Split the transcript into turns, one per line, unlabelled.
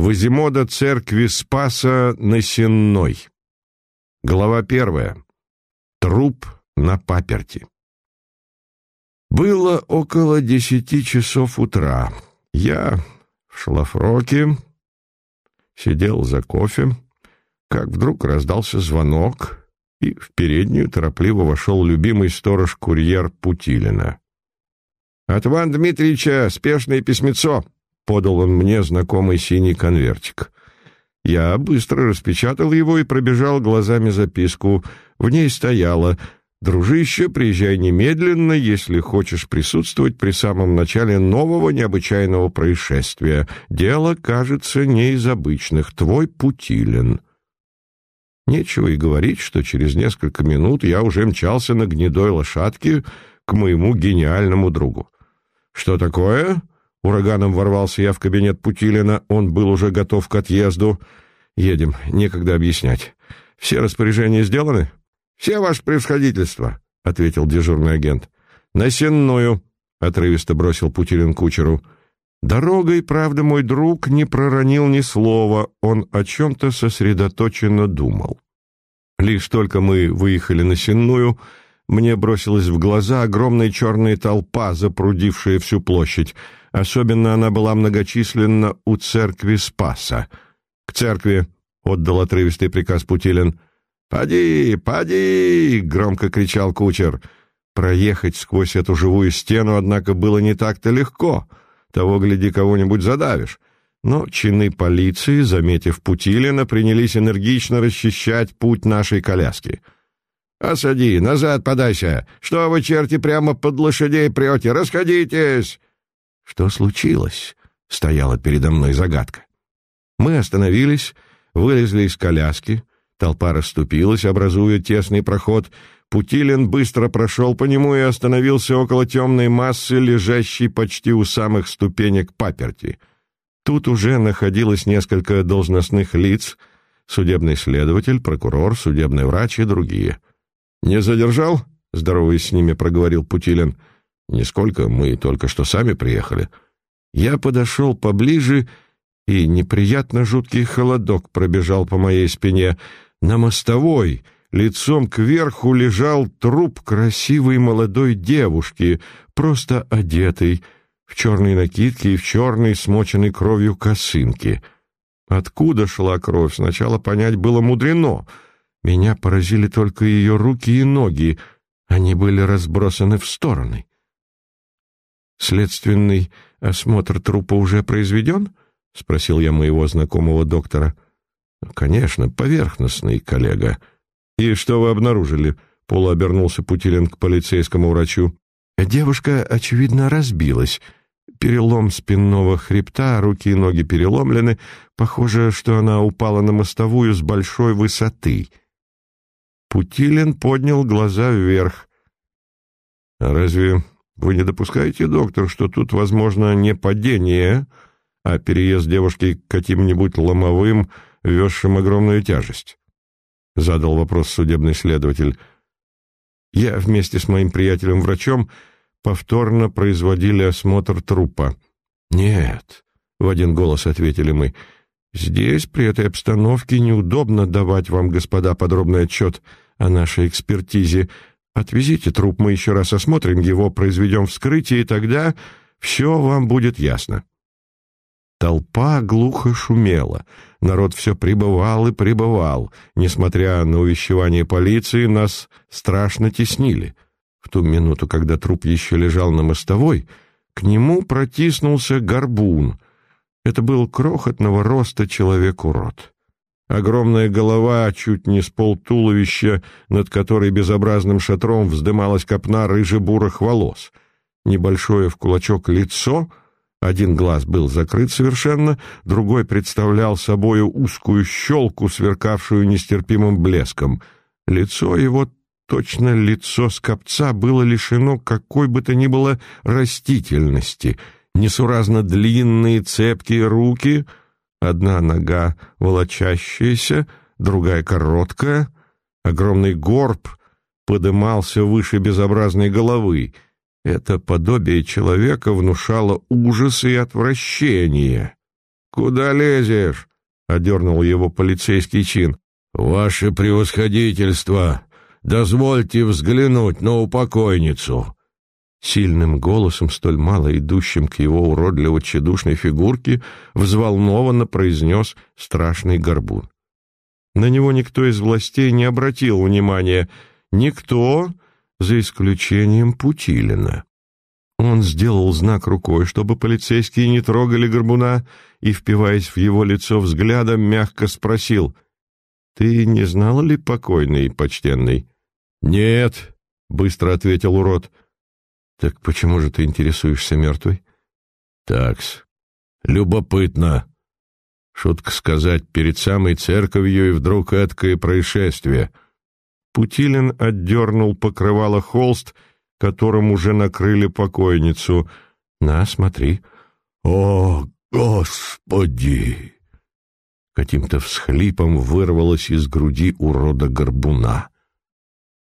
Квазимода церкви Спаса на Сенной. Глава первая. Труп на паперти. Было около десяти часов утра. Я в шлафроке сидел за кофе, как вдруг раздался звонок, и в переднюю торопливо вошел любимый сторож-курьер Путилина. «От Ивана Дмитриевича спешное письмецо!» Подал он мне знакомый синий конвертик. Я быстро распечатал его и пробежал глазами записку. В ней стояло «Дружище, приезжай немедленно, если хочешь присутствовать при самом начале нового необычайного происшествия. Дело, кажется, не из обычных. Твой Путилин». Нечего и говорить, что через несколько минут я уже мчался на гнедой лошадке к моему гениальному другу. «Что такое?» Ураганом ворвался я в кабинет Путилина, он был уже готов к отъезду. «Едем, некогда объяснять. Все распоряжения сделаны?» «Все, ваше превосходительство», — ответил дежурный агент. «На сенную», — отрывисто бросил Путилин кучеру. Дорогой, правда, мой друг не проронил ни слова, он о чем-то сосредоточенно думал. Лишь только мы выехали на Сенную, мне бросилась в глаза огромная черная толпа, запрудившая всю площадь. Особенно она была многочисленна у церкви Спаса. «К церкви!» — отдал отрывистый приказ Путилин. «Поди, поди!» — громко кричал кучер. Проехать сквозь эту живую стену, однако, было не так-то легко. Того, гляди, кого-нибудь задавишь. Но чины полиции, заметив Путилина, принялись энергично расчищать путь нашей коляски. «Осади, назад подайся! Что вы, черти, прямо под лошадей прете? Расходитесь!» Что случилось? Стояла передо мной загадка. Мы остановились, вылезли из коляски, толпа расступилась, образуя тесный проход. Путилин быстро прошел по нему и остановился около темной массы, лежащей почти у самых ступенек паперти. Тут уже находилось несколько должностных лиц, судебный следователь, прокурор, судебный врач и другие. «Не задержал?» — здороваясь с ними, проговорил Путилин — Нисколько, мы только что сами приехали. Я подошел поближе, и неприятно жуткий холодок пробежал по моей спине. На мостовой, лицом кверху, лежал труп красивой молодой девушки, просто одетой, в черной накидке и в черной, смоченной кровью косынке. Откуда шла кровь, сначала понять было мудрено. Меня поразили только ее руки и ноги, они были разбросаны в стороны. «Следственный осмотр трупа уже произведен?» — спросил я моего знакомого доктора. «Конечно, поверхностный, коллега». «И что вы обнаружили?» — полуобернулся Путилин к полицейскому врачу. «Девушка, очевидно, разбилась. Перелом спинного хребта, руки и ноги переломлены. Похоже, что она упала на мостовую с большой высоты». Путилин поднял глаза вверх. «А разве вы не допускаете, доктор, что тут, возможно, не падение, а переезд девушки каким-нибудь ломовым, везшим огромную тяжесть? Задал вопрос судебный следователь. Я вместе с моим приятелем-врачом повторно производили осмотр трупа. Нет, в один голос ответили мы. Здесь, при этой обстановке, неудобно давать вам, господа, подробный отчет о нашей экспертизе. Отвезите труп, мы еще раз осмотрим его, произведем вскрытие, и тогда все вам будет ясно». Толпа глухо шумела. Народ все прибывал и прибывал. Несмотря на увещевание полиции, нас страшно теснили. В ту минуту, когда труп еще лежал на мостовой, к нему протиснулся горбун. Это был крохотного роста человек-урод. Огромная голова, чуть не с полтуловища, над которой безобразным шатром вздымалась копна рыже-бурых волос. Небольшое в кулачок лицо, один глаз был закрыт совершенно, другой представлял собою узкую щелку, сверкавшую нестерпимым блеском. Лицо его, точно лицо скопца, было лишено какой бы то ни было растительности. Несуразно длинные цепкие руки — Одна нога волочащаяся, другая короткая. Огромный горб подымался выше безобразной головы. Это подобие человека внушало ужас и отвращение. куда лезешь?» — одернул его полицейский чин. «Ваше превосходительство, дозвольте взглянуть на упокойницу». Сильным голосом, столь мало идущим к его уродливо-тщедушной фигурке, взволнованно произнес страшный горбун. На него никто из властей не обратил внимания. Никто, за исключением Путилина. Он сделал знак рукой, чтобы полицейские не трогали горбуна, и, впиваясь в его лицо взглядом, мягко спросил, «Ты не знал ли покойный, почтенный?» «Нет», — быстро ответил урод. «Так почему же ты интересуешься мертвой?» «Такс, любопытно. Шутка сказать, перед самой церковью и вдруг эткое происшествие». Путилин отдернул покрывало холст, которым уже накрыли покойницу. «На, смотри». «О, Господи!» Каким-то всхлипом вырвалось из груди урода горбуна.